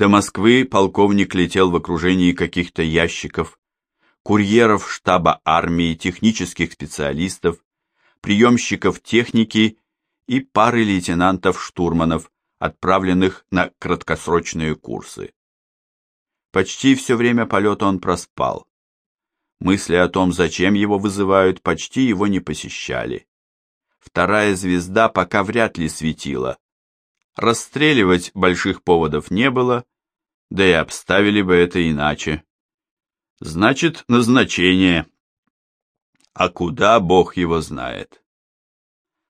До Москвы полковник летел в окружении каких-то ящиков, курьеров штаба армии, технических специалистов, приемщиков техники и пары лейтенантов-штурманов, отправленных на краткосрочные курсы. Почти все время полета он проспал. Мысли о том, зачем его вызывают, почти его не посещали. Вторая звезда пока вряд ли светила. Расстреливать больших поводов не было, да и обставили бы это иначе. Значит, назначение. А куда Бог его знает?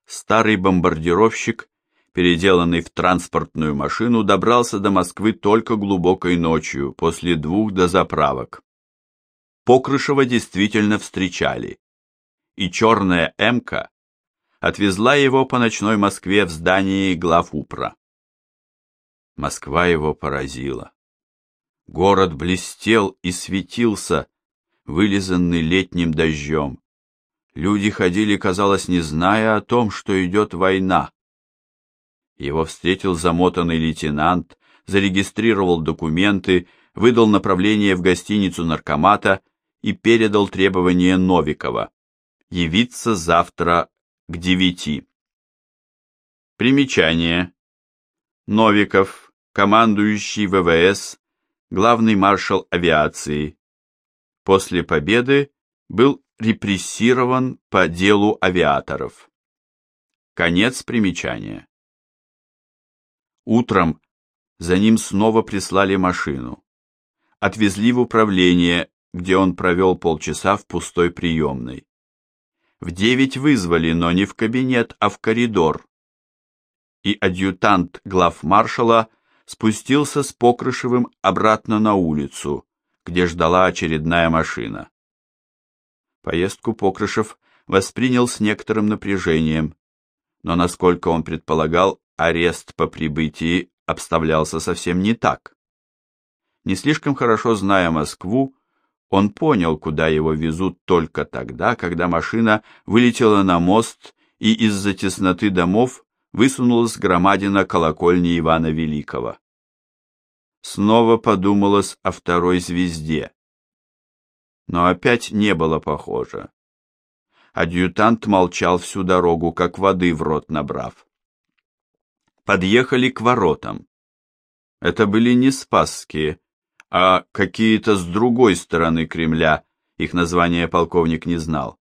Старый бомбардировщик, переделанный в транспортную машину, добрался до Москвы только глубокой ночью, после двух дозаправок. Покрышева действительно встречали, и черная «Эмка» отвезла его по ночной Москве в здании главупра. Москва его поразила. Город блестел и светился, вылизанный летним дождем. Люди ходили, казалось, не зная о том, что идет война. Его встретил замотанный лейтенант, зарегистрировал документы, выдал направление в гостиницу наркомата и передал требование Новикова явиться завтра к девяти. Примечание. Новиков, командующий ВВС, главный маршал авиации. После победы был репрессирован по делу авиаторов. Конец примечания. Утром за ним снова прислали машину. Отвезли в управление, где он провел полчаса в пустой приемной. В девять вызвали, но не в кабинет, а в коридор. И адъютант главмаршала спустился с Покрышевым обратно на улицу, где ждала очередная машина. Поездку Покрышев воспринял с некоторым напряжением, но, насколько он предполагал, арест по прибытии обставлялся совсем не так. Не слишком хорошо зная Москву, он понял, куда его везут только тогда, когда машина вылетела на мост и из-за тесноты домов высунулась громадина колокольни Ивана Великого. Снова подумалось о второй звезде. Но опять не было похоже. Адъютант молчал всю дорогу, как воды в рот набрав. Подъехали к воротам. Это были не Спасские, а какие-то с другой стороны Кремля, их название полковник не знал.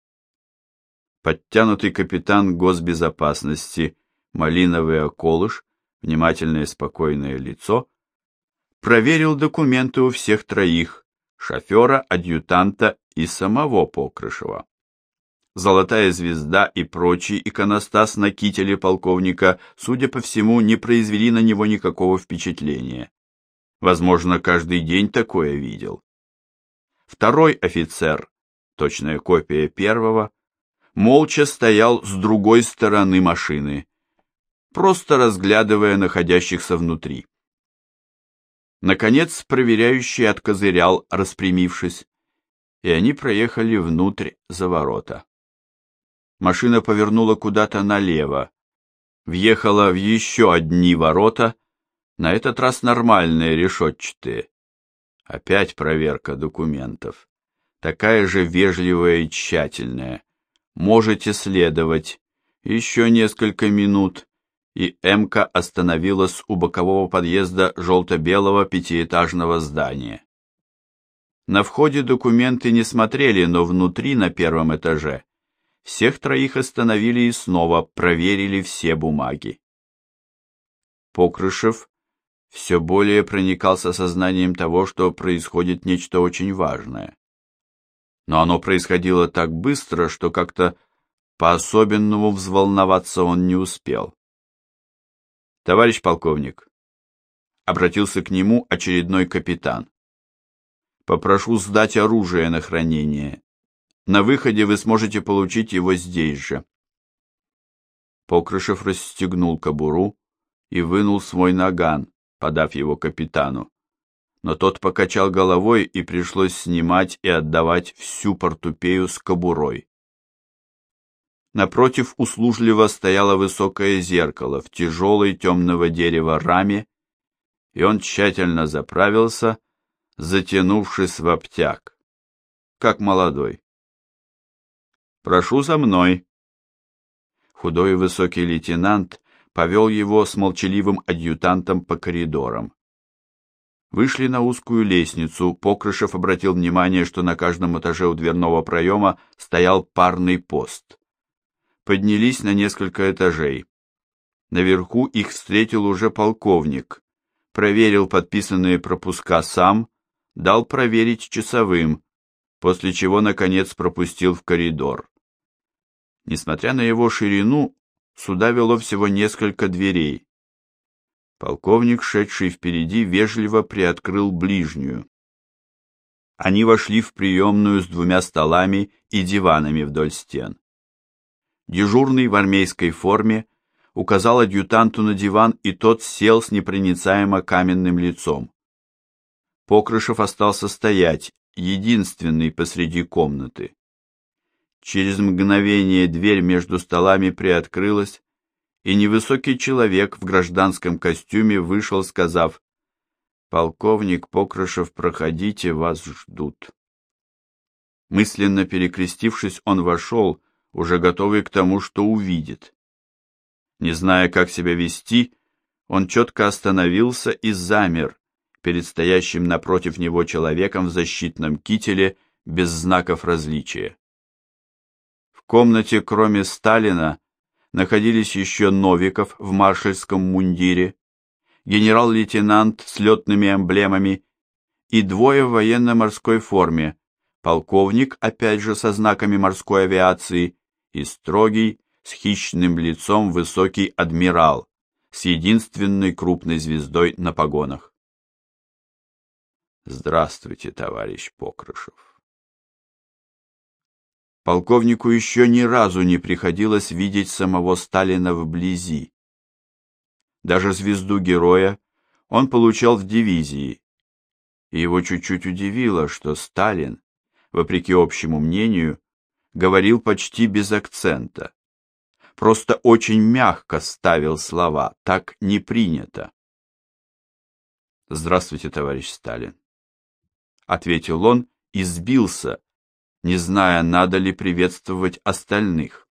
Подтянутый капитан госбезопасности, малиновый околыш, внимательное спокойное лицо, проверил документы у всех троих, шофера, адъютанта и самого Покрышева. Золотая звезда и прочий иконостас на кителе полковника, судя по всему, не произвели на него никакого впечатления. Возможно, каждый день такое видел. Второй офицер, точная копия первого, молча стоял с другой стороны машины, просто разглядывая находящихся внутри. Наконец, проверяющий откозырял, распрямившись, и они проехали внутрь за ворота. Машина повернула куда-то налево, въехала в еще одни ворота на этот раз нормальные, решетчатые. Опять проверка документов. Такая же вежливая и тщательная. Можете следовать. Еще несколько минут, и Эмка остановилась у бокового подъезда желто-белого пятиэтажного здания. На входе документы не смотрели, но внутри, на первом этаже, всех троих остановили и снова проверили все бумаги. Покрышев все более проникался сознанием того, что происходит нечто очень важное. Но оно происходило так быстро, что как-то по-особенному взволноваться он не успел. «Товарищ полковник», — обратился к нему очередной капитан, — «попрошу сдать оружие на хранение. На выходе вы сможете получить его здесь же». Покрышев расстегнул кобуру и вынул свой наган, подав его капитану. Но тот покачал головой, и пришлось снимать и отдавать всю портупею с кобурой. Напротив услужливо стояло высокое зеркало в тяжелой темного дерева раме, и он тщательно заправился, затянувшись в обтяг, как молодой. «Прошу за мной». Худой высокий лейтенант повел его с молчаливым адъютантом по коридорам. Вышли на узкую лестницу. Покрышев обратил внимание, что на каждом этаже у дверного проема стоял парный пост. Поднялись на несколько этажей. Наверху их встретил уже полковник. Проверил подписанные пропуска сам, дал проверить часовым, после чего, наконец, пропустил в коридор. Несмотря на его ширину, сюда вело всего несколько дверей. Полковник, шедший впереди, вежливо приоткрыл ближнюю. Они вошли в приемную с двумя столами и диванами вдоль стен. Дежурный в армейской форме указал адъютанту на диван, и тот сел с непроницаемо каменным лицом. Покрышев остался стоять, единственный посреди комнаты. Через мгновение дверь между столами приоткрылась, и невысокий человек в гражданском костюме вышел, сказав «Полковник Покрышев, проходите, вас ждут». Мысленно перекрестившись, он вошел, уже готовый к тому, что увидит. Не зная, как себя вести, он четко остановился и замер перед стоящим напротив него человеком в защитном кителе без знаков различия. Комнате, кроме Сталина, находились еще Новиков в маршальском мундире, генерал-лейтенант с летными эмблемами и двое в военно-морской форме, полковник, опять же со знаками морской авиации, и строгий, с хищным лицом высокий адмирал с единственной крупной звездой на погонах. Здравствуйте, товарищ Покрышев. Полковнику еще ни разу не приходилось видеть самого Сталина вблизи. Даже звезду героя он получал в дивизии. И его чуть-чуть удивило, что Сталин, вопреки общему мнению, говорил почти без акцента. Просто очень мягко ставил слова, так не принято. «Здравствуйте, товарищ Сталин», — ответил он и сбился, не зная, надо ли приветствовать остальных.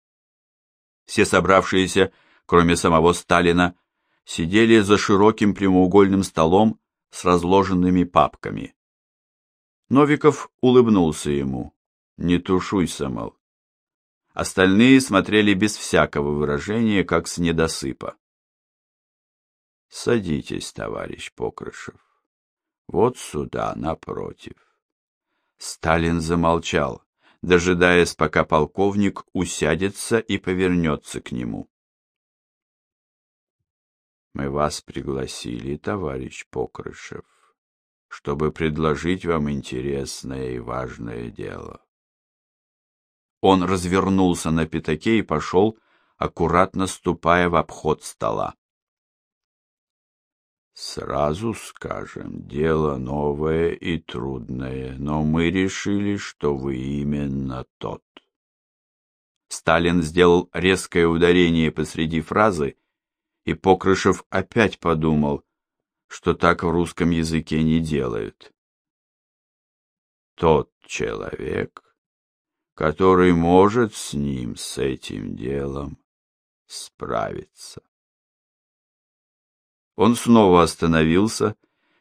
Все собравшиеся, кроме самого Сталина, сидели за широким прямоугольным столом с разложенными папками. Новиков улыбнулся ему. «Не тушуйся, мол». Остальные смотрели без всякого выражения, как с недосыпа. «Садитесь, товарищ Покрышев. Вот сюда, напротив». Сталин замолчал, дожидаясь, пока полковник усядется и повернется к нему. Мы вас пригласили, товарищ Покрышев, чтобы предложить вам интересное и важное дело. Он развернулся на пятаке и пошел, аккуратно ступая в обход стола. Сразу скажем, дело новое и трудное, но мы решили, что вы именно тот. Сталин сделал резкое ударение посреди фразы, и Покрышев опять подумал, что так в русском языке не делают. Тот человек, который может с ним, с этим делом, справиться. Он снова остановился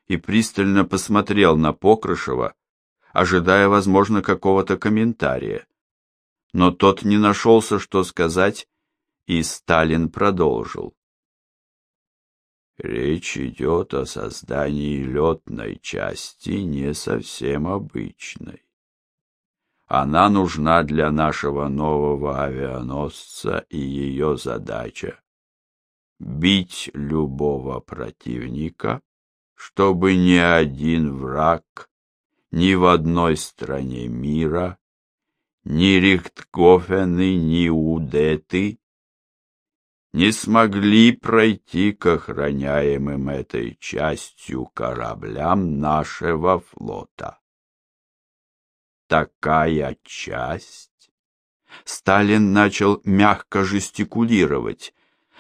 и пристально посмотрел на Покрышева, ожидая, возможно, какого-то комментария. Но тот не нашелся, что сказать, и Сталин продолжил. Речь идет о создании летной части не совсем обычной. Она нужна для нашего нового авианосца, и ее задача бить любого противника, чтобы ни один враг ни в одной стране мира, ни Рихтгофены, ни Удеты не смогли пройти к охраняемым этой частью кораблям нашего флота. Такая часть... Сталин начал мягко жестикулировать,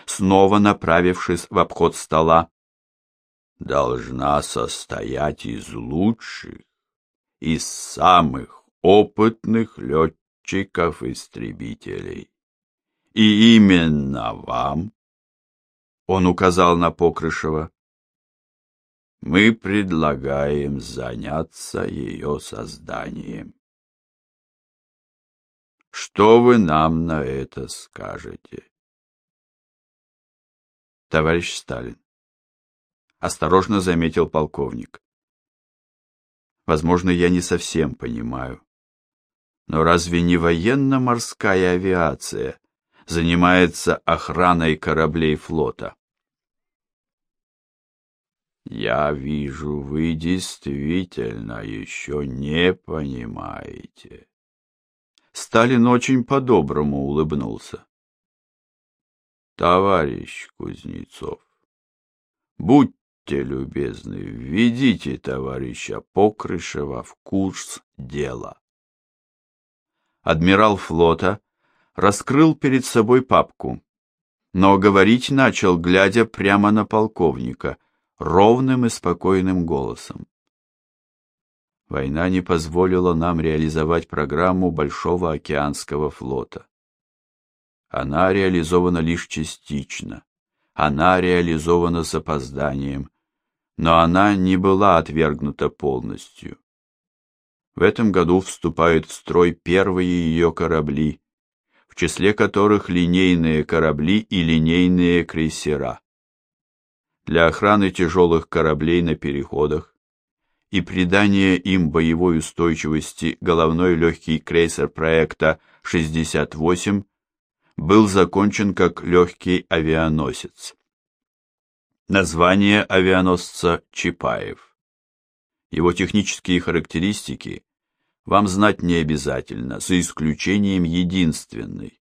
снова направившись в обход стола. должна состоять из лучших, из самых опытных летчиков-истребителей. И именно вам, он указал на Покрышева, мы предлагаем заняться ее созданием. Что вы нам на это скажете? Товарищ Сталин. Осторожно заметил полковник. Возможно, я не совсем понимаю. Но разве не военно-морская авиация занимается охраной кораблей флота? Я вижу, вы действительно еще не понимаете. Сталин очень по-доброму улыбнулся. Товарищ Кузнецов, будьте любезны, введите товарища Покрышева в курс дела. Адмирал флота раскрыл перед собой папку, но говорить начал, глядя прямо на полковника, ровным и спокойным голосом. Война не позволила нам реализовать программу Большого океанского флота. Она реализована лишь частично. Она реализована с опозданием, но она не была отвергнута полностью. В этом году вступают в строй первые ее корабли, в числе которых линейные корабли и линейные крейсера для охраны тяжелых кораблей на переходах и придания им боевой устойчивости головной легкий крейсер проекта 68 был закончен как легкий авианосец. Название авианосца Чапаев. Его технические характеристики вам знать не обязательно, за исключением единственной.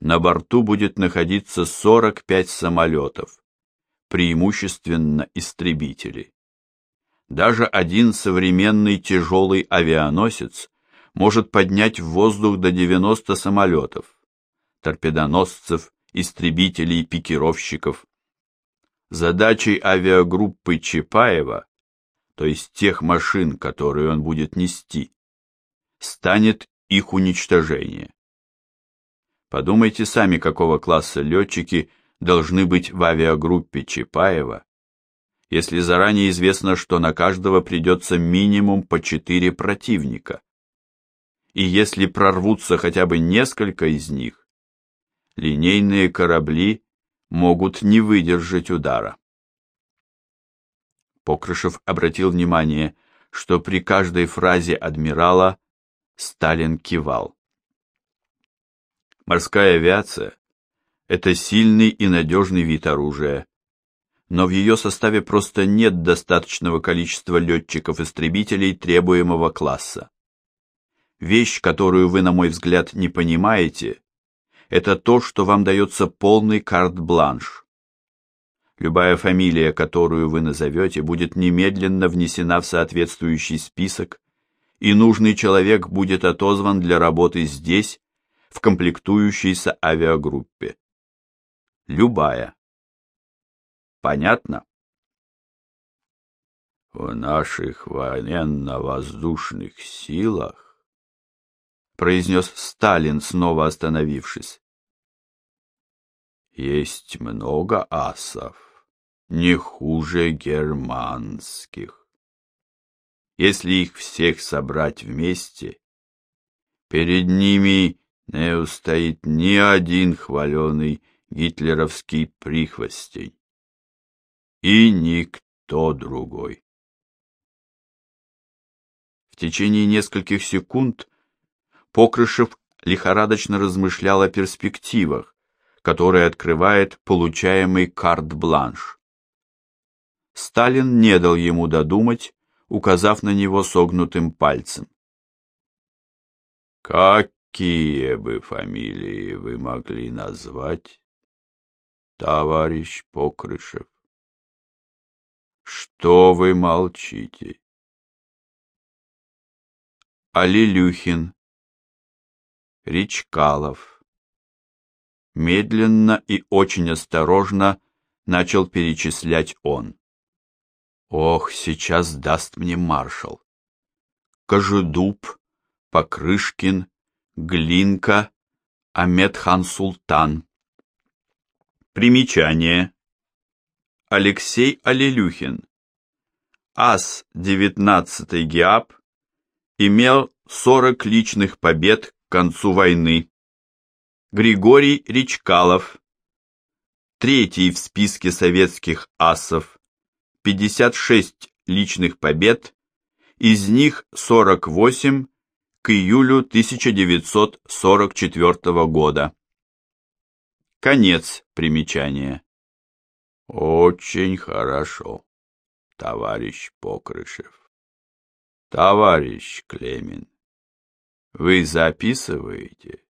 На борту будет находиться 45 самолетов, преимущественно истребители. Даже один современный тяжелый авианосец может поднять в воздух до 90 самолетов, торпедоносцев, истребителей, пикировщиков. Задачей авиагруппы Чапаева, то есть тех машин, которые он будет нести, станет их уничтожение. Подумайте сами, какого класса летчики – должны быть в авиагруппе Чапаева, если заранее известно, что на каждого придется минимум по четыре противника. И если прорвутся хотя бы несколько из них, линейные корабли могут не выдержать удара. Покрышев обратил внимание, что при каждой фразе адмирала Сталин кивал. Морская авиация это сильный и надежный вид оружия. Но в ее составе просто нет достаточного количества летчиков-истребителей требуемого класса. Вещь, которую вы, на мой взгляд, не понимаете, это то, что вам дается полный карт-бланш. Любая фамилия, которую вы назовете, будет немедленно внесена в соответствующий список, и нужный человек будет отозван для работы здесь, в комплектующейся авиагруппе любая. Понятно? В наших военно-воздушных силах, произнес Сталин, снова остановившись, есть много асов, не хуже германских. Если их всех собрать вместе, перед ними не устоит ни один хваленый гитлеровский прихвостень. И никто другой. В течение нескольких секунд Покрышев лихорадочно размышлял о перспективах, которые открывает получаемый карт-бланш. Сталин не дал ему додумать, указав на него согнутым пальцем. «Какие бы фамилии вы могли назвать, товарищ Покрышев. Что вы молчите? Алилюхин, Речкалов. Медленно и очень осторожно начал перечислять он. Ох, сейчас даст мне маршал. Кожедуб, Покрышкин, Глинка, Амедхан Султан. Примечание. Алексей Алилюхин. Ас 19-й ГИАП имел 40 личных побед концу войны. Григорий Речкалов. Третий в списке советских асов. 56 личных побед, из них 48 к июлю 1944 года. Конец примечания. Очень хорошо, товарищ Покрышев. Товарищ Клемин, вы записываете?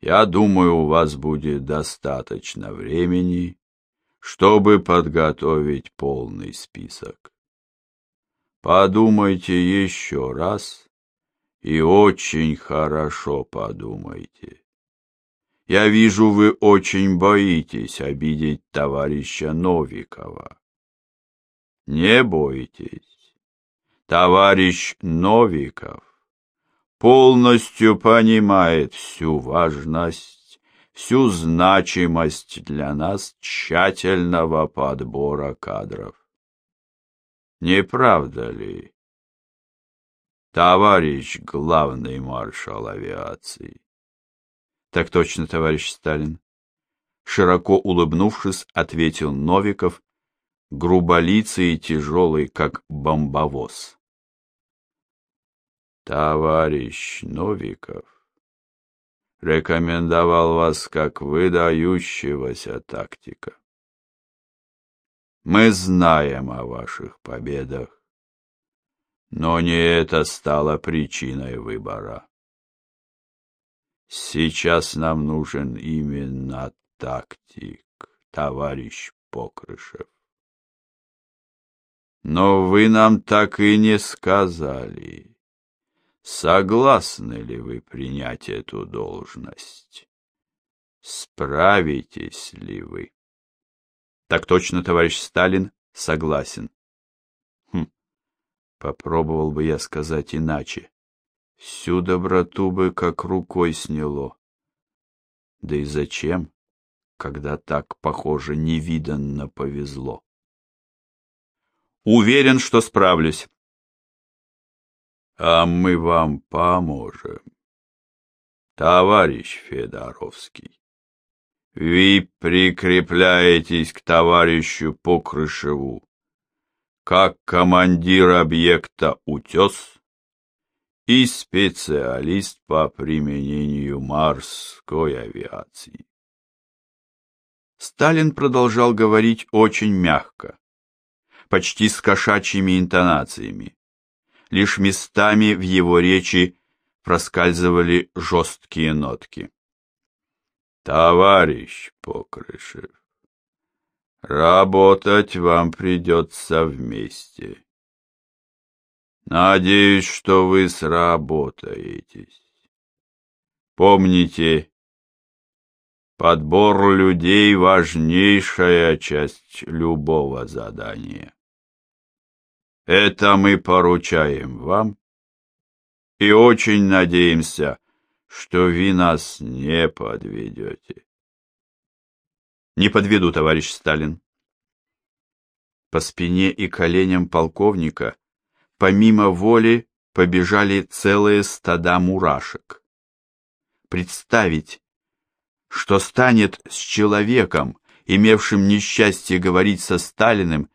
Я думаю, у вас будет достаточно времени, чтобы подготовить полный список. Подумайте еще раз и очень хорошо подумайте. Я вижу, вы очень боитесь обидеть товарища Новикова. Не бойтесь. Товарищ Новиков полностью понимает всю важность, всю значимость для нас тщательного подбора кадров. Не правда ли, товарищ главный маршал авиации? Так точно, товарищ Сталин. Широко улыбнувшись, ответил Новиков, груболицый и тяжелый, как бомбовоз. Товарищ Новиков рекомендовал вас как выдающегося тактика. Мы знаем о ваших победах, но не это стало причиной выбора. Сейчас нам нужен именно тактик, товарищ Покрышев. Но вы нам так и не сказали, согласны ли вы принять эту должность. Справитесь ли вы? Так точно, товарищ Сталин, согласен. Хм, попробовал бы я сказать иначе. Всю доброту бы как рукой сняло. Да и зачем, когда так, похоже, невиданно повезло? Уверен, что справлюсь. А мы вам поможем, товарищ Федоровский. Вы прикрепляетесь к товарищу Покрышеву как командир объекта «Утес» и специалист по применению морской авиации. Сталин продолжал говорить очень мягко, почти с кошачьими интонациями. Лишь местами в его речи проскальзывали жесткие нотки. «Товарищ Покрышев, работать вам придется вместе. Надеюсь, что вы сработаетесь. Помните, подбор людей — важнейшая часть любого задания. Это мы поручаем вам и очень надеемся, что вы нас не подведете. Не подведу, товарищ Сталин. По спине и коленям полковника помимо воли побежали целые стада мурашек. Представить, что станет с человеком, имевшим несчастье говорить со Сталиным,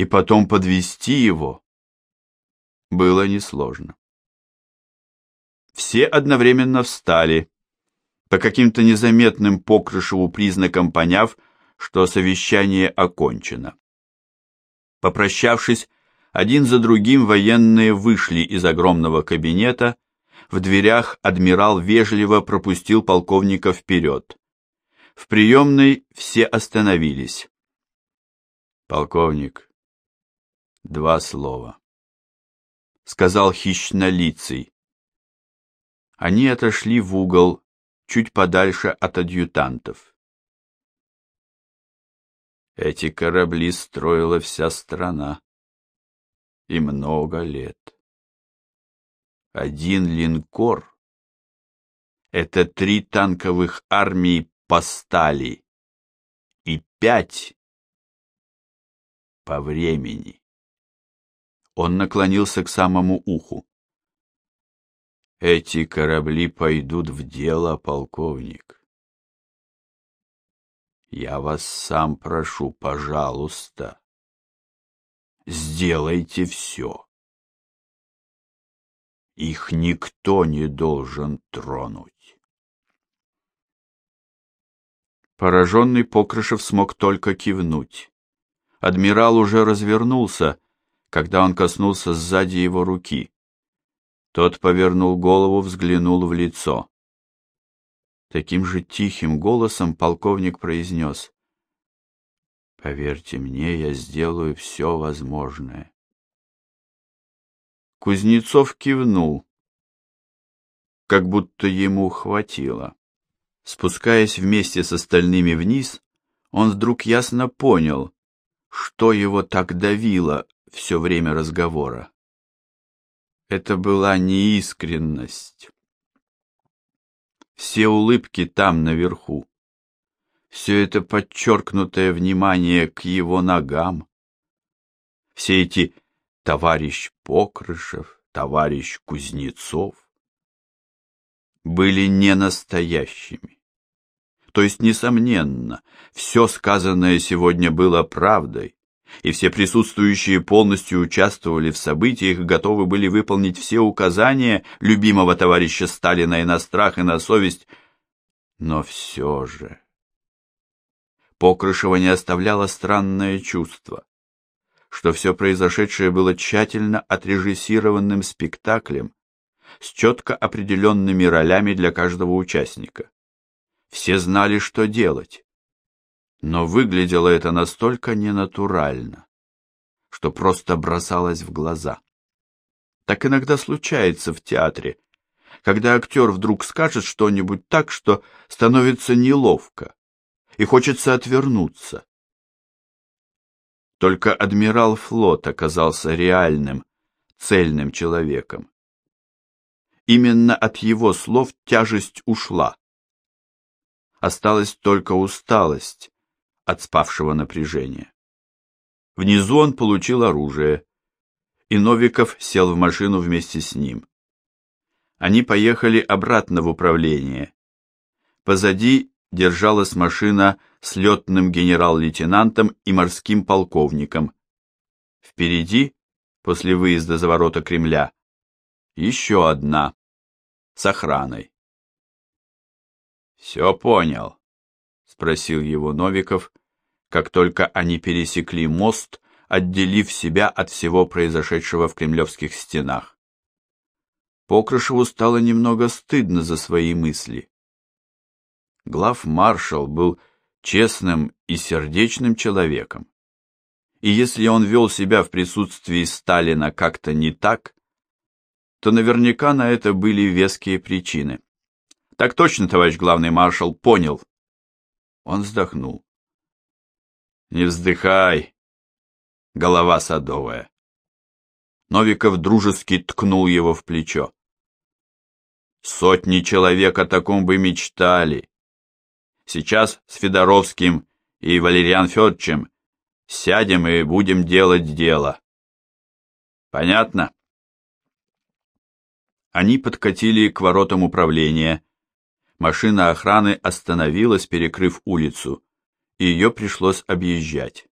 и потом подвести его, было несложно. Все одновременно встали, по каким-то незаметным Покрышеву признакам поняв, что совещание окончено. Попрощавшись, один за другим военные вышли из огромного кабинета, в дверях адмирал вежливо пропустил полковника вперед. В приемной все остановились. «Полковник, два слова», — сказал хищнолицый. Они отошли в угол, чуть подальше от адъютантов. Эти корабли строила вся страна. И много лет. Один линкор — это три танковых армии по стали и пять по времени. Он наклонился к самому уху. Эти корабли пойдут в дело, полковник. Я вас сам прошу, пожалуйста, сделайте все. Их никто не должен тронуть. Пораженный Покрышев смог только кивнуть. Адмирал уже развернулся, когда он коснулся сзади его руки. Тот повернул голову, взглянул в лицо. Таким же тихим голосом полковник произнес. «Поверьте мне, я сделаю все возможное». Кузнецов кивнул, как будто ему хватило. Спускаясь вместе с остальными вниз, он вдруг ясно понял, что его так давило все время разговора. Это была неискренность. Все улыбки там, наверху. Все это подчеркнутое внимание к его ногам. Все эти товарищ Покрышев, товарищ Кузнецов были не настоящими. То есть, несомненно, все сказанное сегодня было правдой, и все присутствующие полностью участвовали в событиях и готовы были выполнить все указания любимого товарища Сталина и на страх, и на совесть. Но все же... Покрышева не оставляло странное чувство, что все произошедшее было тщательно отрежиссированным спектаклем с четко определенными ролями для каждого участника. Все знали, что делать но выглядело это настолько ненатурально, что просто бросалось в глаза. Так иногда случается в театре, когда актер вдруг скажет что-нибудь так, что становится неловко, и хочется отвернуться. Только адмирал флот оказался реальным, цельным человеком. Именно от его слов тяжесть ушла. Осталась только усталость, от спавшего напряжения. Внизу он получил оружие, и Новиков сел в машину вместе с ним. Они поехали обратно в управление. Позади держалась машина с летным генерал-лейтенантом и морским полковником. Впереди, после выезда за ворота Кремля, еще одна, с охраной. «Все понял», — спросил его Новиков, как только они пересекли мост, отделив себя от всего произошедшего в кремлевских стенах. Покрышеву стало немного стыдно за свои мысли. Глав-маршал был честным и сердечным человеком. И если он вел себя в присутствии Сталина как-то не так, то наверняка на это были веские причины. Так точно, товарищ главный маршал, понял. Он вздохнул. Не вздыхай, голова садовая. Новиков дружески ткнул его в плечо. Сотни человек о таком бы мечтали. Сейчас с Федоровским и Валериан Федоровичем сядем и будем делать дело. Понятно? Они подкатили к воротам управления. Машина охраны остановилась, перекрыв улицу ее пришлось объезжать.